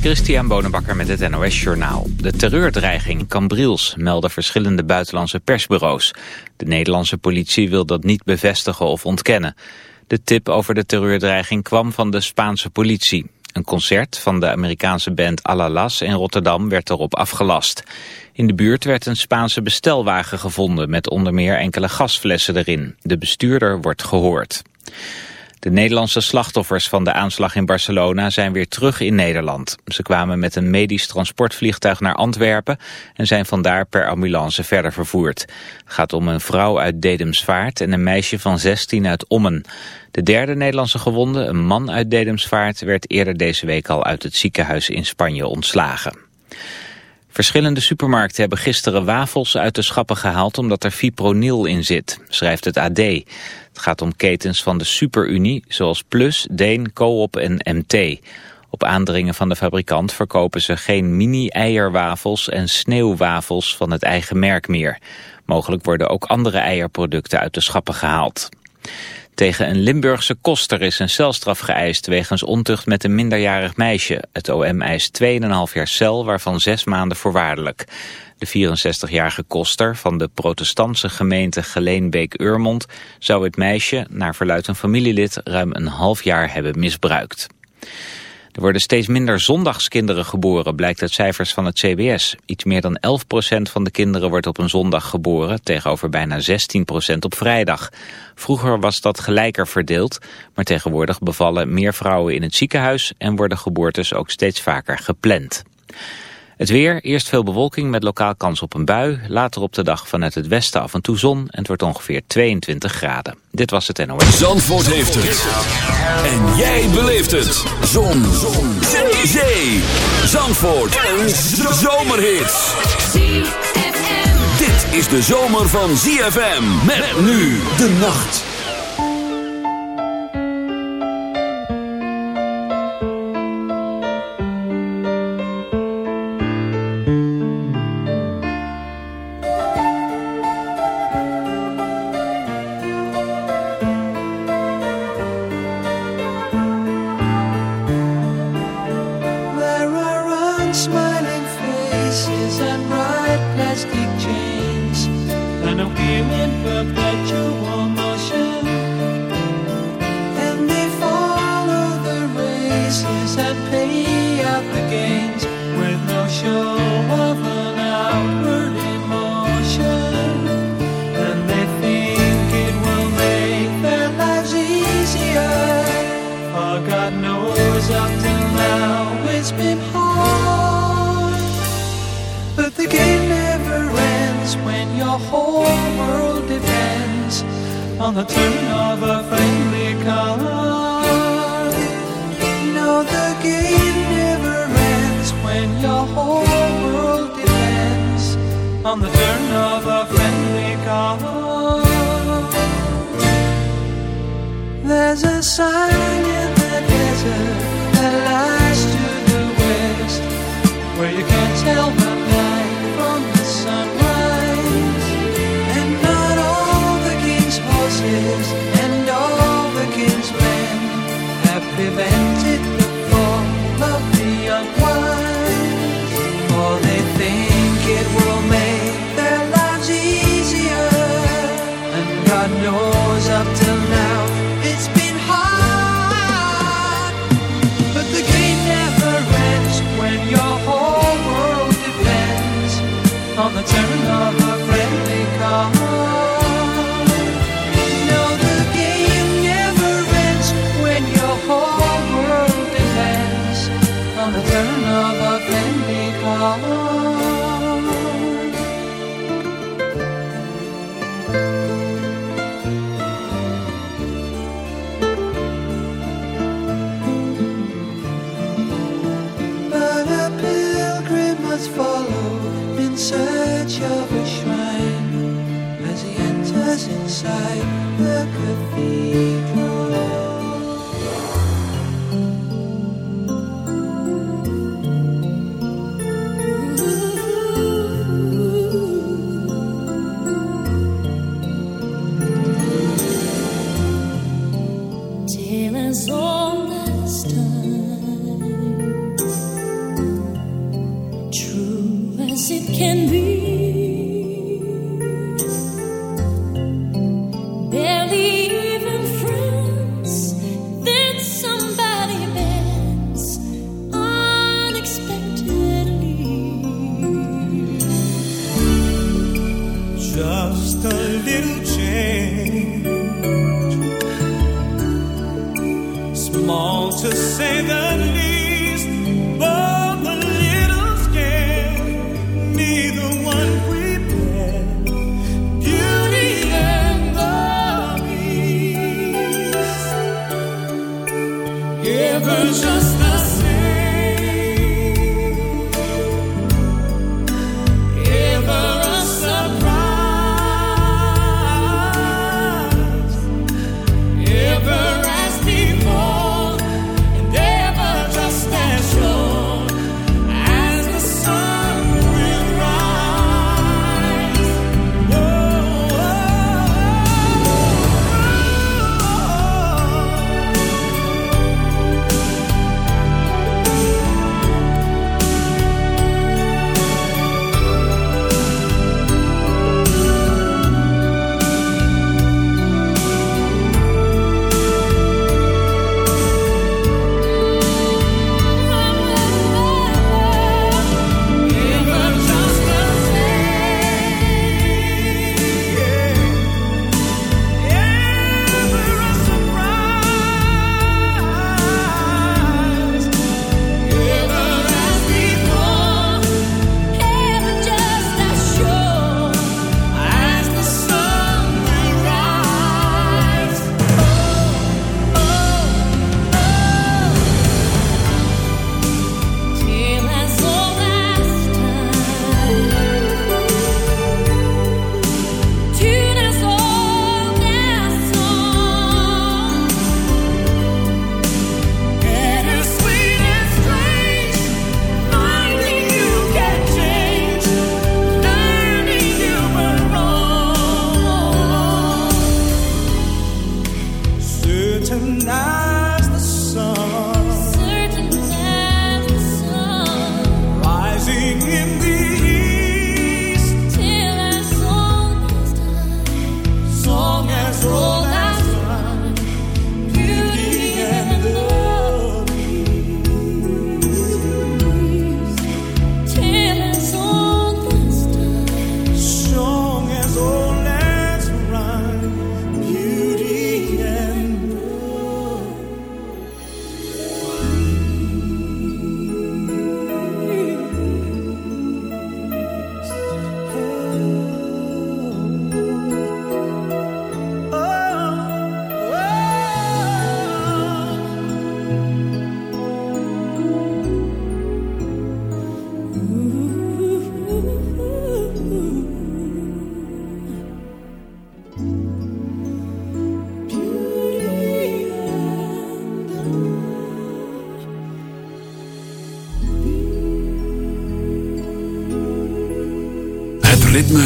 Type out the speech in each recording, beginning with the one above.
Christian Bonenbakker met het NOS Journaal. De terreurdreiging Cambriels melden verschillende buitenlandse persbureaus. De Nederlandse politie wil dat niet bevestigen of ontkennen. De tip over de terreurdreiging kwam van de Spaanse politie. Een concert van de Amerikaanse band Alalas in Rotterdam werd erop afgelast. In de buurt werd een Spaanse bestelwagen gevonden met onder meer enkele gasflessen erin. De bestuurder wordt gehoord. De Nederlandse slachtoffers van de aanslag in Barcelona zijn weer terug in Nederland. Ze kwamen met een medisch transportvliegtuig naar Antwerpen en zijn vandaar per ambulance verder vervoerd. Het gaat om een vrouw uit Dedemsvaart en een meisje van 16 uit Ommen. De derde Nederlandse gewonde, een man uit Dedemsvaart, werd eerder deze week al uit het ziekenhuis in Spanje ontslagen. Verschillende supermarkten hebben gisteren wafels uit de schappen gehaald omdat er fipronil in zit, schrijft het AD. Het gaat om ketens van de Superunie, zoals Plus, Deen, Coop en MT. Op aandringen van de fabrikant verkopen ze geen mini-eierwafels en sneeuwwafels van het eigen merk meer. Mogelijk worden ook andere eierproducten uit de schappen gehaald. Tegen een Limburgse koster is een celstraf geëist wegens ontucht met een minderjarig meisje. Het OM eist 2,5 jaar cel, waarvan 6 maanden voorwaardelijk. De 64-jarige koster van de protestantse gemeente Geleenbeek-Urmond zou het meisje, naar verluidt een familielid, ruim een half jaar hebben misbruikt. Er worden steeds minder zondagskinderen geboren, blijkt uit cijfers van het CBS. Iets meer dan 11% van de kinderen wordt op een zondag geboren, tegenover bijna 16% op vrijdag. Vroeger was dat gelijker verdeeld, maar tegenwoordig bevallen meer vrouwen in het ziekenhuis en worden geboortes ook steeds vaker gepland. Het weer, eerst veel bewolking met lokaal kans op een bui. Later op de dag vanuit het westen af en toe zon. En het wordt ongeveer 22 graden. Dit was het NOS. Zandvoort heeft het. En jij beleeft het. Zon. zon. Zee. Zee. Zandvoort. Een zomerhit. Dit is de zomer van ZFM. Met nu de nacht.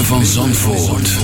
Van Zandvoort.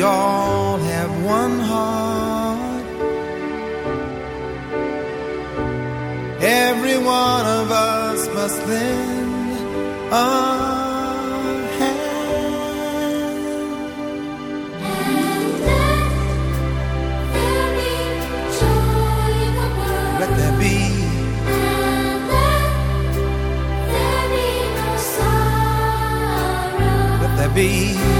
we all have one heart. Every one of us must lend a hand. And let there be joy in the world. Let there be. And let there be no sorrow. Let there be.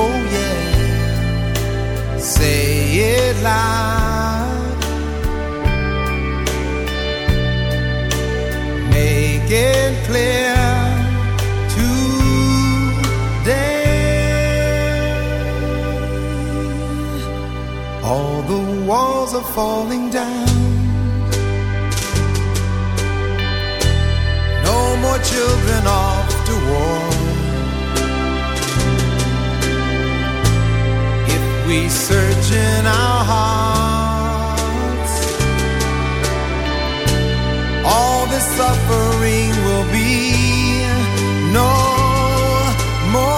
Oh, yeah. Say it loud. Make it clear. Today. All the walls are falling down. children are we search in our hearts. All suffering will be no more.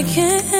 I can't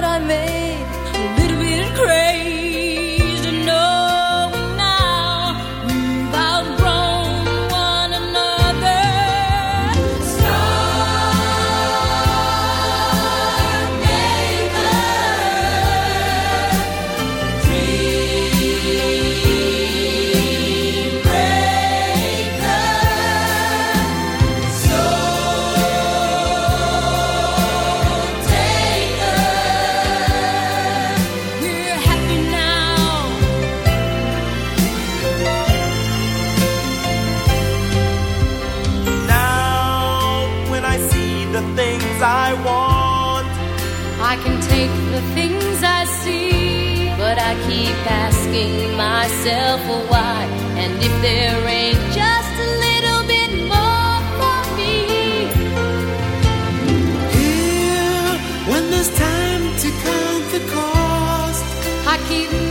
asking myself why, and if there ain't just a little bit more for me. Here, when there's time to count the cost, I keep.